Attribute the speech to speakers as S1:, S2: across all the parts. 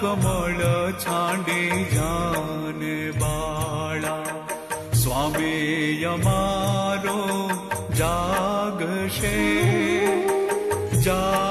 S1: कमल छाडे जान स्वामी अमारो जागशे जाग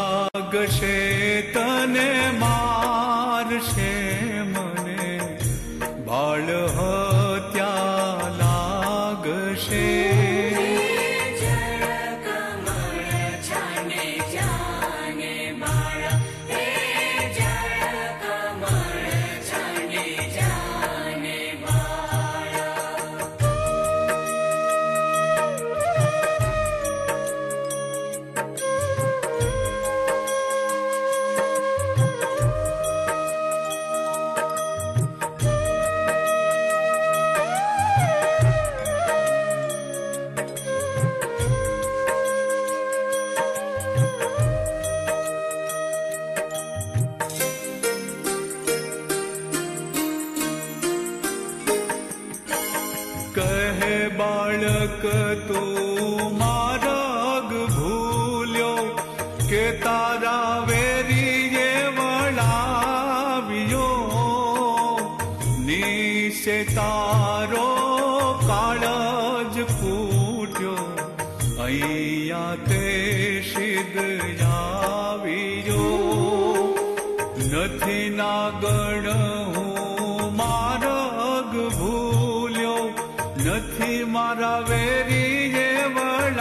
S1: बालक तो माराग भूल्यो के तारा वेरी ये वळावियो निशे तारो काळज फूट्यो तेरियो ते पूज्यो નથી મારા વેરીએ વળાવ્યો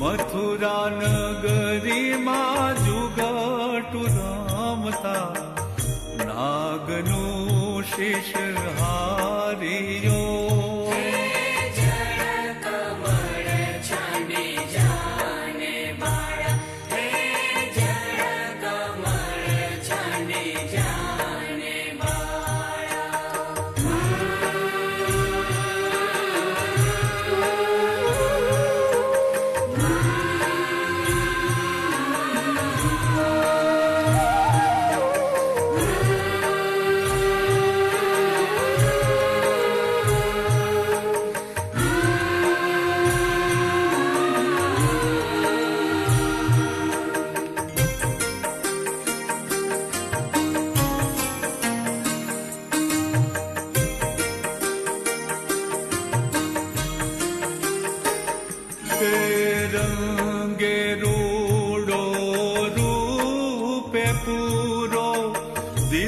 S1: મથુરા નગરીમાં જુગટુ રમતા નાગનું શિષ હારિયો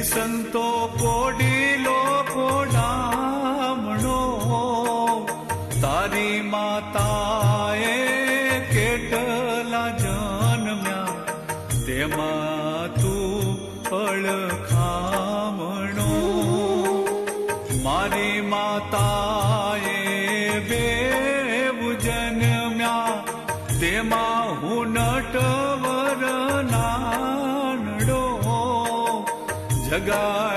S1: संतो पोडिलो पोडामणो तारी माताए केटला जानम्या ते माता एटला मारी माता God.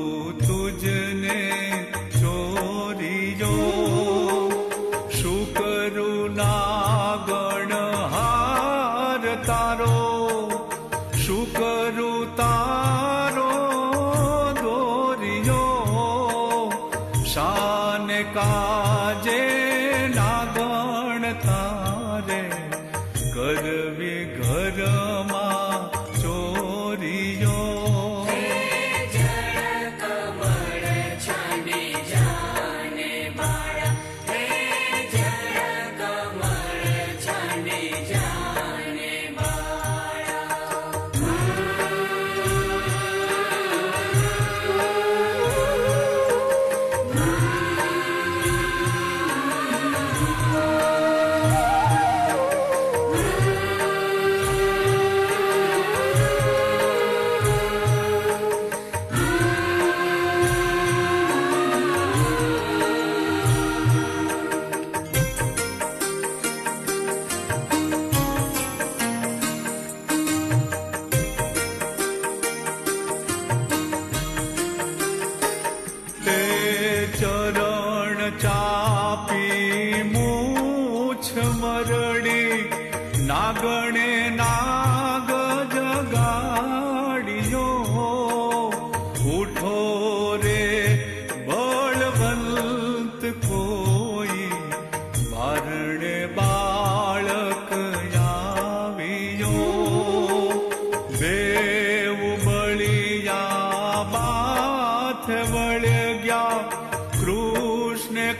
S1: शान काजे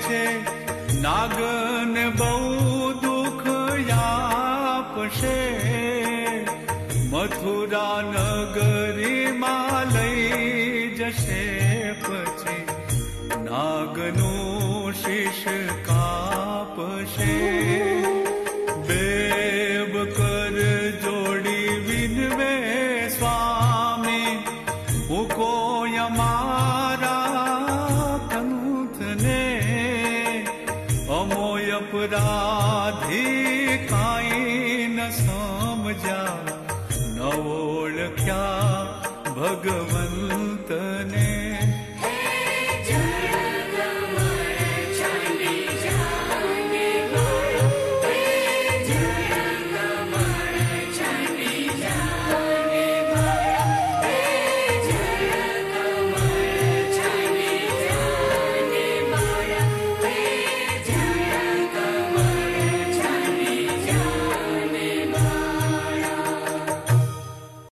S1: છે. નાગન બહુ દુઃખ આપશે મથુરા નગરીમાં લઈ જશે પછી. નાગનું શિષ કાપશે. समझा